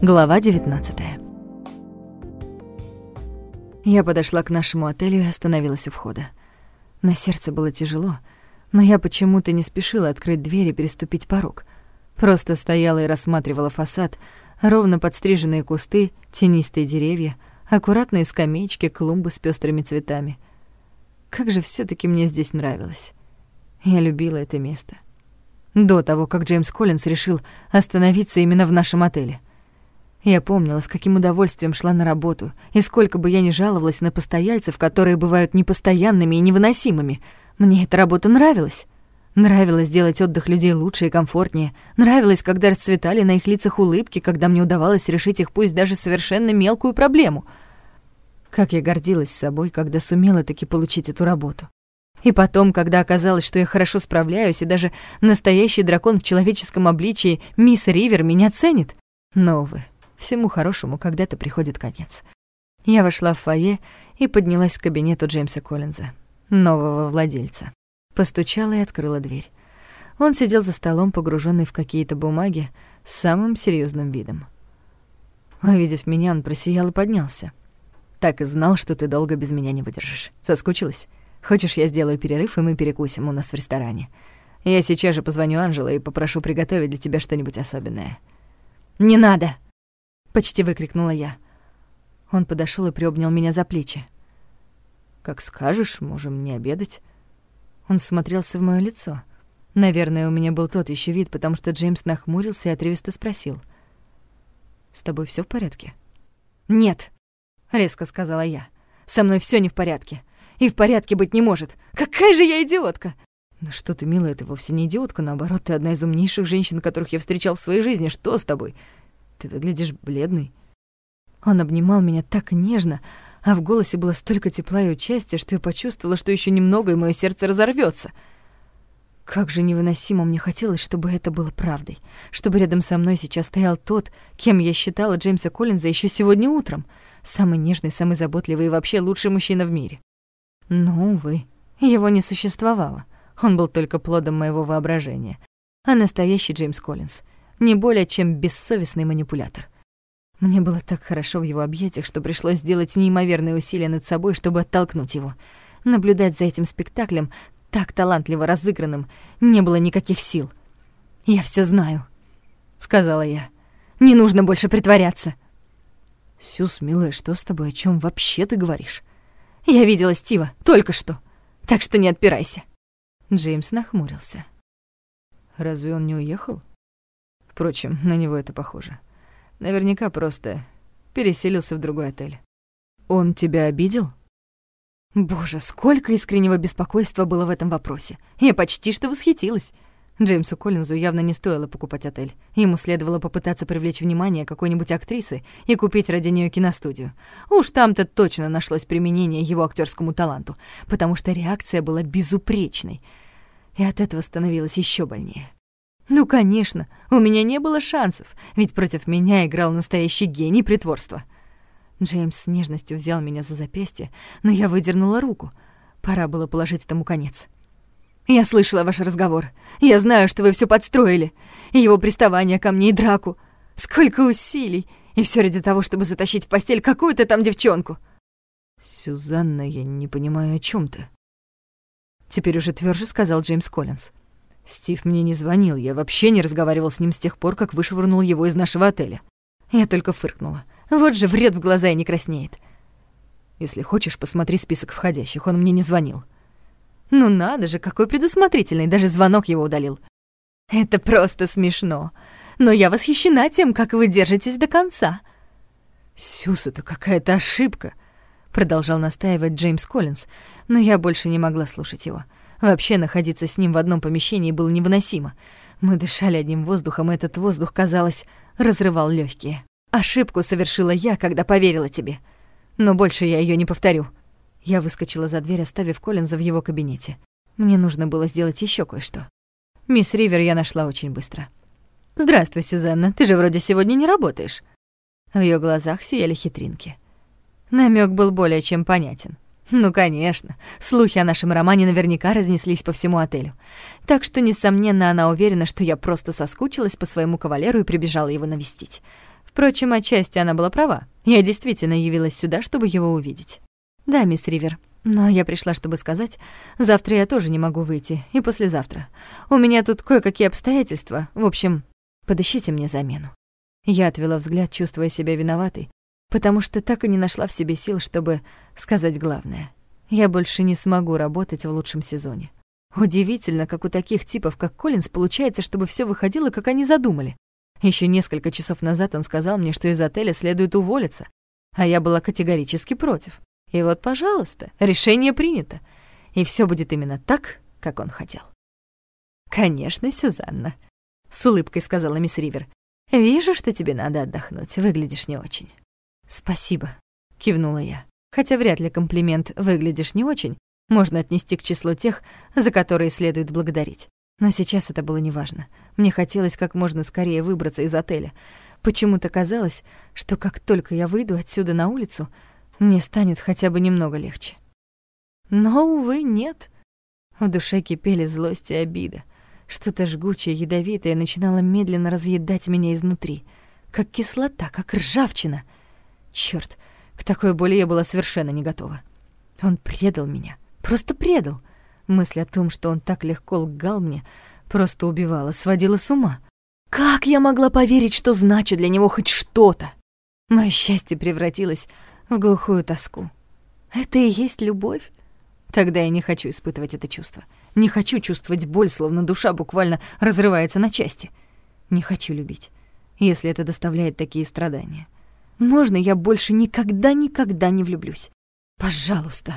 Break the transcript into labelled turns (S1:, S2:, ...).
S1: Глава 19 Я подошла к нашему отелю и остановилась у входа. На сердце было тяжело, но я почему-то не спешила открыть дверь и переступить порог. Просто стояла и рассматривала фасад, ровно подстриженные кусты, тенистые деревья, аккуратные скамеечки, клумбы с пестрыми цветами. Как же все таки мне здесь нравилось. Я любила это место. До того, как Джеймс Коллинз решил остановиться именно в нашем отеле — я помнила, с каким удовольствием шла на работу, и сколько бы я ни жаловалась на постояльцев, которые бывают непостоянными и невыносимыми, мне эта работа нравилась. Нравилось делать отдых людей лучше и комфортнее. Нравилось, когда расцветали на их лицах улыбки, когда мне удавалось решить их пусть даже совершенно мелкую проблему. Как я гордилась собой, когда сумела таки получить эту работу. И потом, когда оказалось, что я хорошо справляюсь, и даже настоящий дракон в человеческом обличии, мисс Ривер, меня ценит. Но, увы, Всему хорошему когда-то приходит конец. Я вошла в фойе и поднялась к кабинету Джеймса Коллинза, нового владельца. Постучала и открыла дверь. Он сидел за столом, погруженный в какие-то бумаги, с самым серьезным видом. Увидев меня, он просиял и поднялся. «Так и знал, что ты долго без меня не выдержишь. Соскучилась? Хочешь, я сделаю перерыв, и мы перекусим у нас в ресторане? Я сейчас же позвоню Анжеле и попрошу приготовить для тебя что-нибудь особенное». «Не надо!» Почти выкрикнула я. Он подошел и приобнял меня за плечи. Как скажешь, можем не обедать. Он смотрелся в моё лицо. Наверное, у меня был тот еще вид, потому что Джеймс нахмурился и отрывисто спросил: "С тобой все в порядке?" "Нет", резко сказала я. "Со мной все не в порядке. И в порядке быть не может. Какая же я идиотка!" «Ну что ты, милая, ты вовсе не идиотка, наоборот, ты одна из умнейших женщин, которых я встречал в своей жизни. Что с тобой? Ты выглядишь бледный. Он обнимал меня так нежно, а в голосе было столько тепла и участия, что я почувствовала, что еще немного, и мое сердце разорвется. Как же невыносимо мне хотелось, чтобы это было правдой, чтобы рядом со мной сейчас стоял тот, кем я считала Джеймса Коллинза еще сегодня утром, самый нежный, самый заботливый и вообще лучший мужчина в мире. Но, увы, его не существовало. Он был только плодом моего воображения. А настоящий Джеймс Коллинз — не более чем бессовестный манипулятор. Мне было так хорошо в его объятиях, что пришлось сделать неимоверные усилия над собой, чтобы оттолкнуть его. Наблюдать за этим спектаклем, так талантливо разыгранным, не было никаких сил. «Я все знаю», — сказала я. «Не нужно больше притворяться». «Сюз, милая, что с тобой? О чем вообще ты говоришь?» «Я видела Стива только что, так что не отпирайся». Джеймс нахмурился. «Разве он не уехал?» Впрочем, на него это похоже. Наверняка просто переселился в другой отель. Он тебя обидел? Боже, сколько искреннего беспокойства было в этом вопросе. Я почти что восхитилась. Джеймсу Коллинзу явно не стоило покупать отель. Ему следовало попытаться привлечь внимание какой-нибудь актрисы и купить ради нее киностудию. Уж там-то точно нашлось применение его актерскому таланту, потому что реакция была безупречной. И от этого становилось еще больнее. Ну, конечно, у меня не было шансов, ведь против меня играл настоящий гений притворства. Джеймс с нежностью взял меня за запястье, но я выдернула руку. Пора было положить этому конец. «Я слышала ваш разговор. Я знаю, что вы все подстроили. И его приставание ко мне и драку. Сколько усилий! И все ради того, чтобы затащить в постель какую-то там девчонку!» «Сюзанна, я не понимаю, о чем ты?» Теперь уже тверже сказал Джеймс Коллинз. Стив мне не звонил, я вообще не разговаривал с ним с тех пор, как вышвырнул его из нашего отеля. Я только фыркнула. Вот же вред в глаза и не краснеет. Если хочешь, посмотри список входящих, он мне не звонил. Ну надо же, какой предусмотрительный, даже звонок его удалил. Это просто смешно. Но я восхищена тем, как вы держитесь до конца. Сюз, это какая-то ошибка, продолжал настаивать Джеймс Коллинз, но я больше не могла слушать его. Вообще находиться с ним в одном помещении было невыносимо. Мы дышали одним воздухом, и этот воздух, казалось, разрывал легкие. Ошибку совершила я, когда поверила тебе. Но больше я ее не повторю. Я выскочила за дверь, оставив Коллинза в его кабинете. Мне нужно было сделать еще кое-что. Мисс Ривер я нашла очень быстро. «Здравствуй, Сюзанна, ты же вроде сегодня не работаешь». В ее глазах сияли хитринки. Намек был более чем понятен. Ну, конечно. Слухи о нашем романе наверняка разнеслись по всему отелю. Так что, несомненно, она уверена, что я просто соскучилась по своему кавалеру и прибежала его навестить. Впрочем, отчасти она была права. Я действительно явилась сюда, чтобы его увидеть. Да, мисс Ривер, но я пришла, чтобы сказать, завтра я тоже не могу выйти, и послезавтра. У меня тут кое-какие обстоятельства. В общем, подыщите мне замену. Я отвела взгляд, чувствуя себя виноватой, потому что так и не нашла в себе сил, чтобы сказать главное. Я больше не смогу работать в лучшем сезоне. Удивительно, как у таких типов, как Коллинз, получается, чтобы все выходило, как они задумали. Еще несколько часов назад он сказал мне, что из отеля следует уволиться, а я была категорически против. И вот, пожалуйста, решение принято, и все будет именно так, как он хотел. «Конечно, Сюзанна», — с улыбкой сказала мисс Ривер. «Вижу, что тебе надо отдохнуть, выглядишь не очень». «Спасибо», — кивнула я. Хотя вряд ли комплимент «выглядишь не очень» можно отнести к числу тех, за которые следует благодарить. Но сейчас это было неважно. Мне хотелось как можно скорее выбраться из отеля. Почему-то казалось, что как только я выйду отсюда на улицу, мне станет хотя бы немного легче. Но, увы, нет. В душе кипели злость и обида. Что-то жгучее, ядовитое начинало медленно разъедать меня изнутри. Как кислота, как ржавчина. Чёрт, к такой боли я была совершенно не готова. Он предал меня. Просто предал. Мысль о том, что он так легко лгал мне, просто убивала, сводила с ума. Как я могла поверить, что значу для него хоть что-то? Моё счастье превратилось в глухую тоску. Это и есть любовь? Тогда я не хочу испытывать это чувство. Не хочу чувствовать боль, словно душа буквально разрывается на части. Не хочу любить, если это доставляет такие страдания. Можно я больше никогда-никогда не влюблюсь? Пожалуйста,